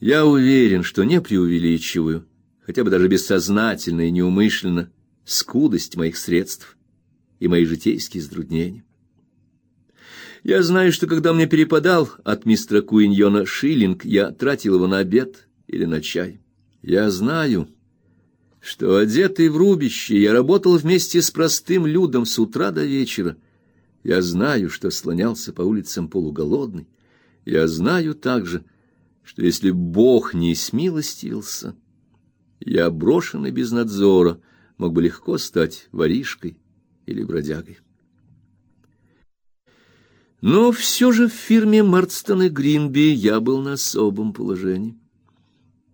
Я уверен, что не преувеличиваю, хотя бы даже бессознательно и неумышленно, скудость моих средств и мои житейские затруднения. Я знаю, что когда мне перепадал от мистера Куиньона шиллинг, я тратил его на обед или на чай. Я знаю, что одетый в рубище я работал вместе с простым людом с утра до вечера. Я знаю, что слонялся по улицам полуголодный. Я знаю также, что если Бог не смилостивился, я брошенный без надзора мог бы легко стать воришкой или бродягой. Но все же в фирме Марстон и Гринби я был на особом положении.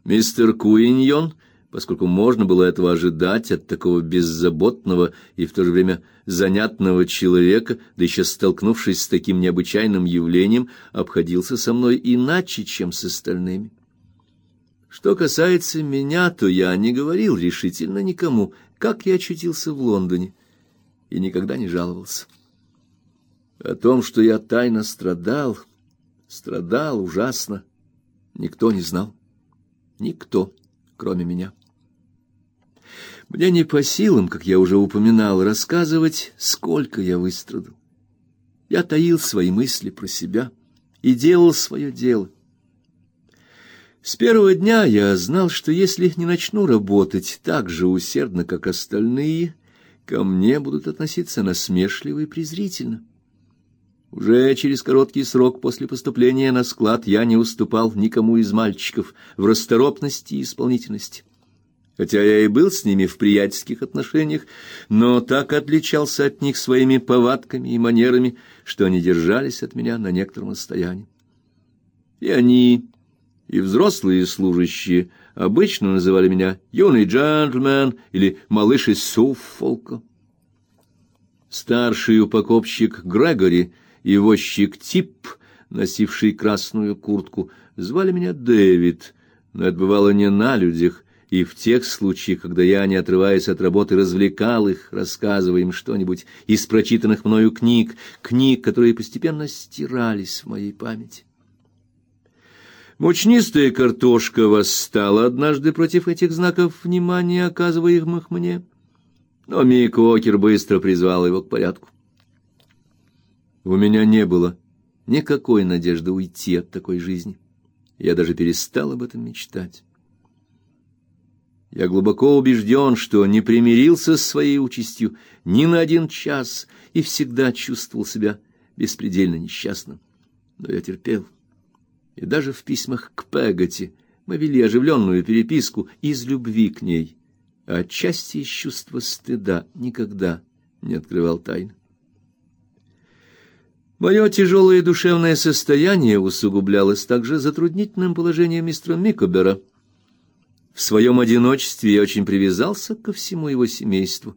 Мистер Куиньон, поскольку можно было этого ожидать от такого беззаботного и в то же время занятного человека, да еще столкнувшись с таким необычайным явлением, обходился со мной иначе, чем с остальными. Что касается меня, то я не говорил решительно никому, как я очутился в Лондоне, и никогда не жаловался. О том, что я тайно страдал, страдал ужасно, никто не знал. Никто, кроме меня. Мне не по силам, как я уже упоминал, рассказывать, сколько я выстрадал. Я таил свои мысли про себя и делал свое дело. С первого дня я знал, что если не начну работать так же усердно, как остальные, ко мне будут относиться насмешливо и презрительно. Уже через короткий срок после поступления на склад я не уступал никому из мальчиков в расторопности и исполнительности. Хотя я и был с ними в приятельских отношениях, но так отличался от них своими повадками и манерами, что они держались от меня на некотором расстоянии. И они и взрослые служащие обычно называли меня юный джентльмен или малыш из Суффолка. Старший упаковщик Грегори и возчик Тип, носивший красную куртку, звали меня Дэвид, но это бывало не на людях, и в тех случаях, когда я, не отрываясь от работы, развлекал их, рассказывая им что-нибудь из прочитанных мною книг, книг, которые постепенно стирались в моей памяти. Мучнистая картошка восстала однажды против этих знаков внимания, оказываемых мне. Но Мик Уокер быстро призвал его к порядку. У меня не было никакой надежды уйти от такой жизни. Я даже перестал об этом мечтать. Я глубоко убежден, что не примирился с своей участью ни на один час и всегда чувствовал себя беспредельно несчастным. Но я терпел и даже в письмах к Пегати мы вели оживленную переписку из любви к ней, а отчасти из чувства стыда никогда не открывал тайн. Мое тяжелое душевное состояние усугублялось также затруднительным положением мистера Микобера. В своем одиночестве я очень привязался ко всему его семейству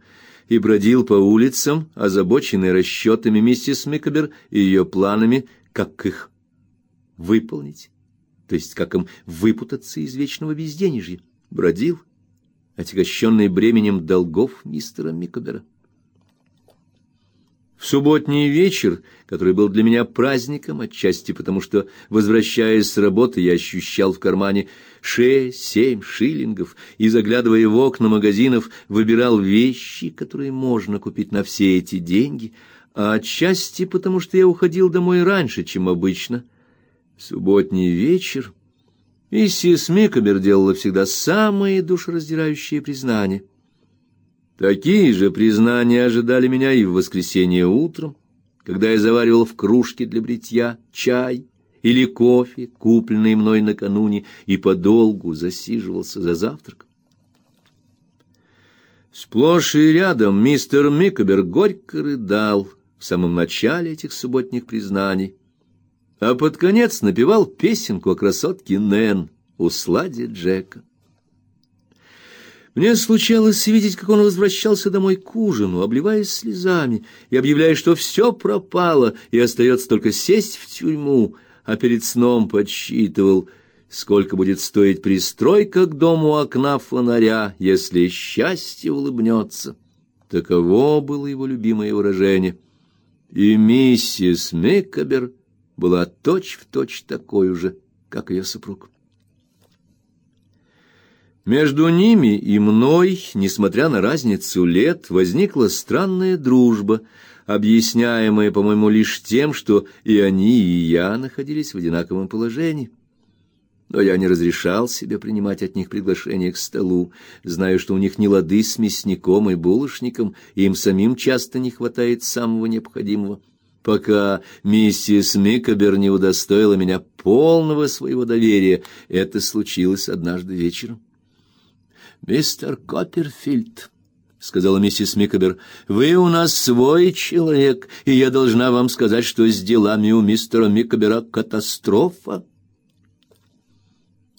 и бродил по улицам, озабоченный расчетами миссис Микобер и ее планами, как их выполнить, то есть как им выпутаться из вечного безденежья. Бродил, отягощенный бременем долгов мистера Микобера. В субботний вечер, который был для меня праздником, отчасти потому, что, возвращаясь с работы, я ощущал в кармане шесть-семь шиллингов и, заглядывая в окна магазинов, выбирал вещи, которые можно купить на все эти деньги, а отчасти потому, что я уходил домой раньше, чем обычно — в субботний вечер миссис Микобер делала всегда самые душераздирающие признания. Такие же признания ожидали меня и в воскресенье утром, когда я заваривал в кружке для бритья чай или кофе, купленный мной накануне, и подолгу засиживался за завтраком. Сплошь и рядом мистер Микобер горько рыдал в самом начале этих субботних признаний, а под конец напевал песенку о красотке Нэн, усладе Джека. Мне случалось видеть, как он возвращался домой к ужину, обливаясь слезами и объявляя, что все пропало и остается только сесть в тюрьму, а перед сном подсчитывал, сколько будет стоить пристройка к дому окна фонаря, если счастье улыбнется. Таково было его любимое выражение. И миссис Миккабер была точь-в-точь точь такой же, как ее супруг. Между ними и мной, несмотря на разницу лет, возникла странная дружба, объясняемая, по-моему, лишь тем, что и они, и я находились в одинаковом положении. Но я не разрешал себе принимать от них приглашение к столу, зная, что у них не лады с мясником и булочником, и им самим часто не хватает самого необходимого пока миссис Микобер не удостоила меня полного своего доверия. Это случилось однажды вечером. «Мистер Копперфильд», — сказала миссис Микобер, — «вы у нас свой человек, и я должна вам сказать, что с делами у мистера Микобера катастрофа».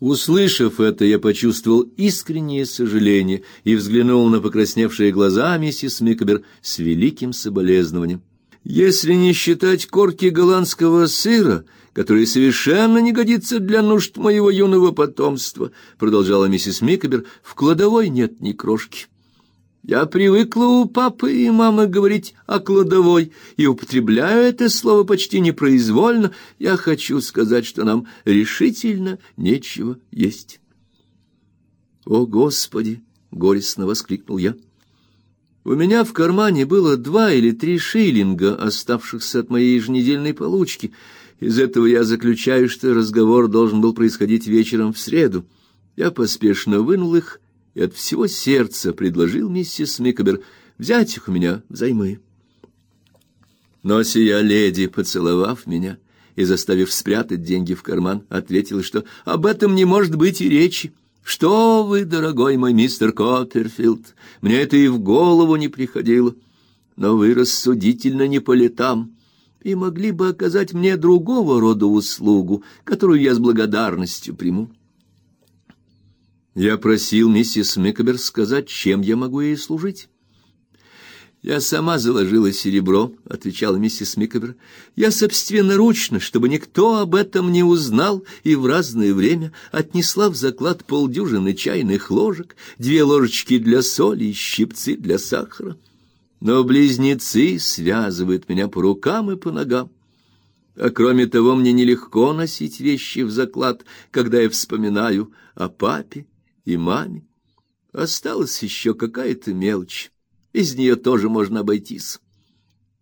Услышав это, я почувствовал искреннее сожаление и взглянул на покрасневшие глаза миссис Микобер с великим соболезнованием. Если не считать корки голландского сыра, который совершенно не годится для нужд моего юного потомства, продолжала миссис Микобер, в кладовой нет ни крошки. Я привыкла у папы и мамы говорить о кладовой и употребляю это слово почти непроизвольно. Я хочу сказать, что нам решительно нечего есть. О, господи, горестно воскликнул я. У меня в кармане было два или три шиллинга, оставшихся от моей еженедельной получки. Из этого я заключаю, что разговор должен был происходить вечером в среду. Я поспешно вынул их и от всего сердца предложил миссис Микобер взять их у меня взаймы. Но сия леди, поцеловав меня и заставив спрятать деньги в карман, ответила, что об этом не может быть и речи. Что вы, дорогой мой мистер Копперфилд, мне это и в голову не приходило. Но вы рассудительно не по летам и могли бы оказать мне другого рода услугу, которую я с благодарностью приму. Я просил миссис Микобер сказать, чем я могу ей служить. Я сама заложила серебро, отвечала миссис Микобер. Я собственноручно, чтобы никто об этом не узнал, и в разное время отнесла в заклад полдюжины чайных ложек, две ложечки для соли и щипцы для сахара. Но близнецы связывают меня по рукам и по ногам. А кроме того, мне нелегко носить вещи в заклад, когда я вспоминаю о папе и маме. Осталась еще какая-то мелочь из нее тоже можно обойтись.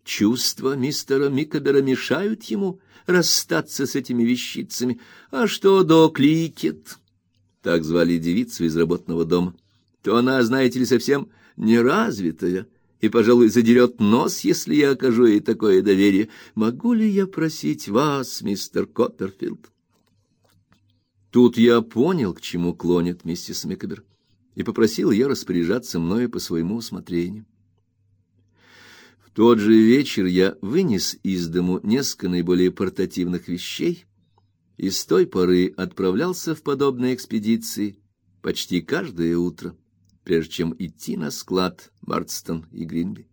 Чувства мистера Микобера мешают ему расстаться с этими вещицами. А что до Кликет, так звали девицу из работного дома, то она, знаете ли, совсем неразвитая и, пожалуй, задерет нос, если я окажу ей такое доверие. Могу ли я просить вас, мистер Копперфилд? Тут я понял, к чему клонит миссис Микобер и попросил ее распоряжаться мною по своему усмотрению. В тот же вечер я вынес из дому несколько наиболее портативных вещей и с той поры отправлялся в подобные экспедиции почти каждое утро, прежде чем идти на склад Марстон и Гринби.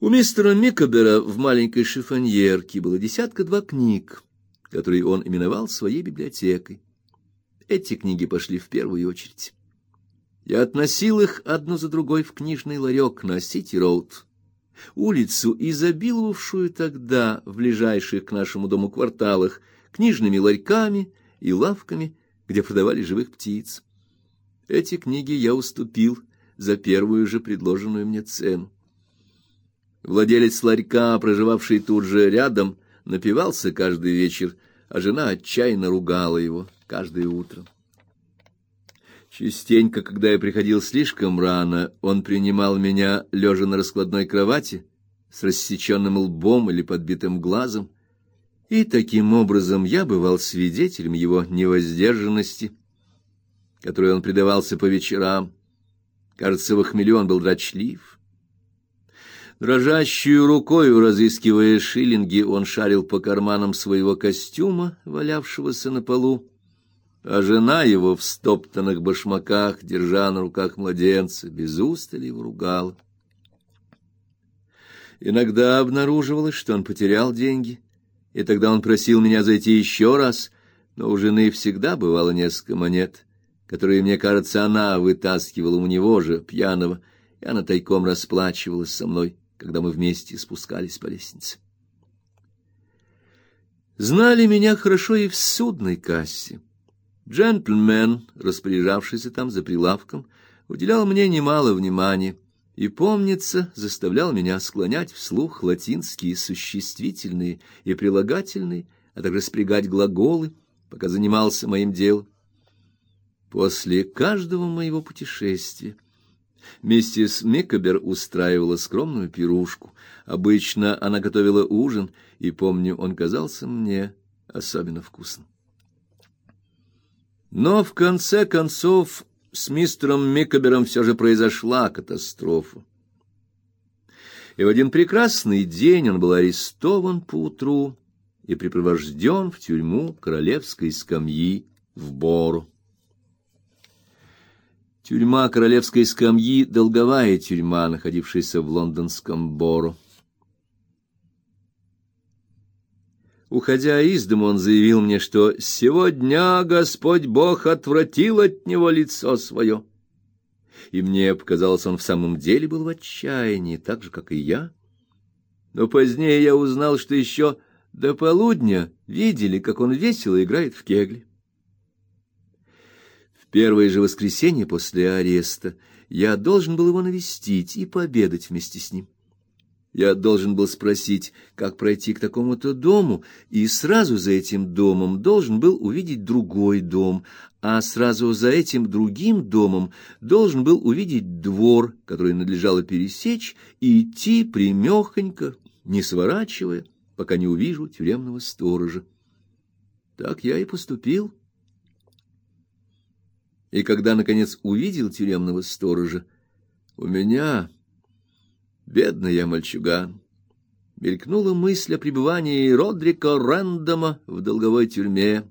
У мистера Микобера в маленькой шифоньерке было десятка-два книг, которые он именовал своей библиотекой эти книги пошли в первую очередь. Я относил их одну за другой в книжный ларек на Сити-роуд, улицу, изобиловавшую тогда в ближайших к нашему дому кварталах книжными ларьками и лавками, где продавали живых птиц. Эти книги я уступил за первую же предложенную мне цену. Владелец ларька, проживавший тут же рядом, напивался каждый вечер, а жена отчаянно ругала его каждое утро. Частенько, когда я приходил слишком рано, он принимал меня лежа на раскладной кровати с рассеченным лбом или подбитым глазом, и таким образом я бывал свидетелем его невоздержанности, которой он предавался по вечерам. Кажется, в хмелю он был дрочлив. Дрожащую рукой, разыскивая шиллинги, он шарил по карманам своего костюма, валявшегося на полу, а жена его в стоптанных башмаках, держа на руках младенца, без устали его ругала. Иногда обнаруживалось, что он потерял деньги, и тогда он просил меня зайти еще раз, но у жены всегда бывало несколько монет, которые, мне кажется, она вытаскивала у него же, пьяного, и она тайком расплачивалась со мной, когда мы вместе спускались по лестнице. Знали меня хорошо и в судной кассе Джентльмен, распоряжавшийся там за прилавком, уделял мне немало внимания и, помнится, заставлял меня склонять вслух латинские существительные и прилагательные, а также спрягать глаголы, пока занимался моим делом. После каждого моего путешествия миссис Микобер устраивала скромную пирушку. Обычно она готовила ужин, и, помню, он казался мне особенно вкусным. Но в конце концов с мистером Микобером все же произошла катастрофа. И в один прекрасный день он был арестован поутру и припровожден в тюрьму королевской скамьи в Бору. Тюрьма королевской скамьи долговая тюрьма, находившаяся в лондонском Бору. Уходя из дома, он заявил мне, что сегодня Господь Бог отвратил от него лицо свое. И мне показалось, он в самом деле был в отчаянии, так же, как и я. Но позднее я узнал, что еще до полудня видели, как он весело играет в кегли. В первое же воскресенье после ареста я должен был его навестить и пообедать вместе с ним. Я должен был спросить, как пройти к такому-то дому, и сразу за этим домом должен был увидеть другой дом, а сразу за этим другим домом должен был увидеть двор, который надлежало пересечь и идти примехонько, не сворачивая, пока не увижу тюремного сторожа. Так я и поступил. И когда наконец увидел тюремного сторожа, у меня Бедный я мальчуган. Мелькнула мысль о пребывании Родрика Рэндома в долговой тюрьме,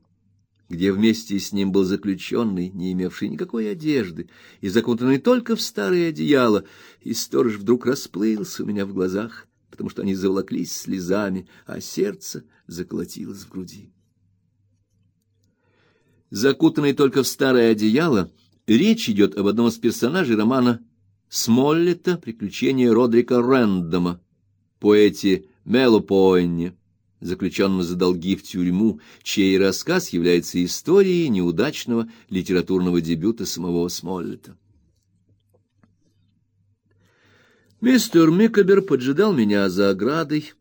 где вместе с ним был заключенный, не имевший никакой одежды и закутанный только в старое одеяло, и сторож вдруг расплылся у меня в глазах, потому что они заволоклись слезами, а сердце заколотилось в груди. Закутанный только в старое одеяло, речь идет об одном из персонажей романа Смоллета «Приключения Родрика Рэндома», поэте Мелопоэнне, заключенном за долги в тюрьму, чей рассказ является историей неудачного литературного дебюта самого Смоллета. Мистер Микобер поджидал меня за оградой,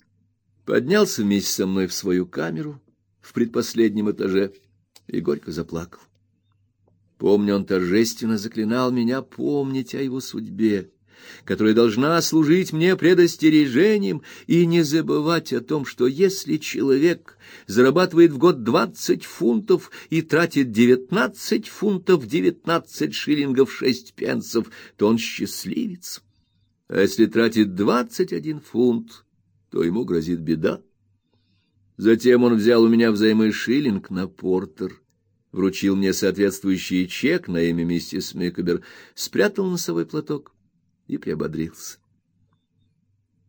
поднялся вместе со мной в свою камеру в предпоследнем этаже и горько заплакал. Помню, он торжественно заклинал меня помнить о его судьбе, которая должна служить мне предостережением, и не забывать о том, что если человек зарабатывает в год двадцать фунтов и тратит девятнадцать фунтов девятнадцать шиллингов шесть пенсов, то он счастливец. А если тратит двадцать один фунт, то ему грозит беда. Затем он взял у меня взаймы шиллинг на портер вручил мне соответствующий чек на имя миссис Микобер, спрятал носовой платок и приободрился.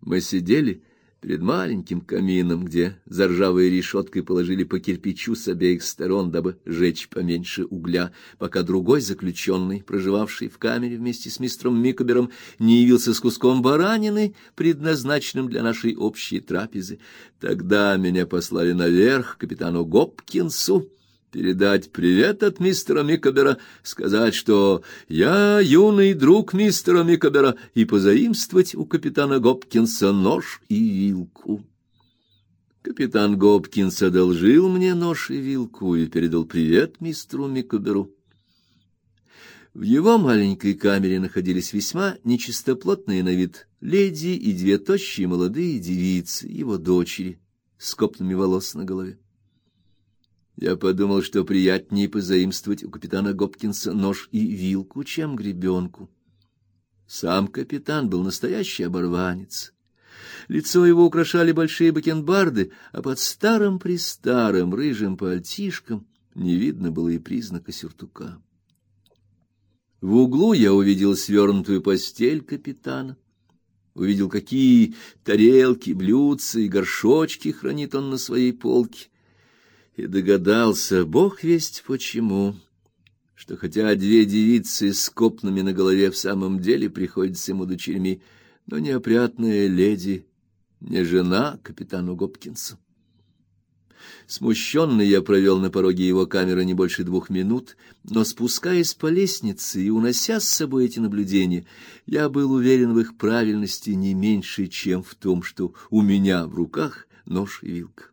Мы сидели перед маленьким камином, где за ржавой решеткой положили по кирпичу с обеих сторон, дабы жечь поменьше угля, пока другой заключенный, проживавший в камере вместе с мистером Микобером, не явился с куском баранины, предназначенным для нашей общей трапезы. Тогда меня послали наверх к капитану Гопкинсу, передать привет от мистера Микобера, сказать, что я юный друг мистера Микобера, и позаимствовать у капитана Гопкинса нож и вилку. Капитан Гопкинс одолжил мне нож и вилку и передал привет мистеру Микоберу. В его маленькой камере находились весьма нечистоплотные на вид леди и две тощие молодые девицы, его дочери, с копнами волос на голове. Я подумал, что приятнее позаимствовать у капитана Гопкинса нож и вилку, чем гребенку. Сам капитан был настоящий оборванец. Лицо его украшали большие бакенбарды, а под старым-престарым рыжим пальтишком не видно было и признака сюртука. В углу я увидел свернутую постель капитана, увидел, какие тарелки, блюдца и горшочки хранит он на своей полке, и догадался, бог весть почему, что хотя две девицы с копнами на голове в самом деле приходятся ему дочерьми, но неопрятная леди не жена капитану Гопкинсу. Смущенный я провел на пороге его камеры не больше двух минут, но спускаясь по лестнице и унося с собой эти наблюдения, я был уверен в их правильности не меньше, чем в том, что у меня в руках нож и вилка.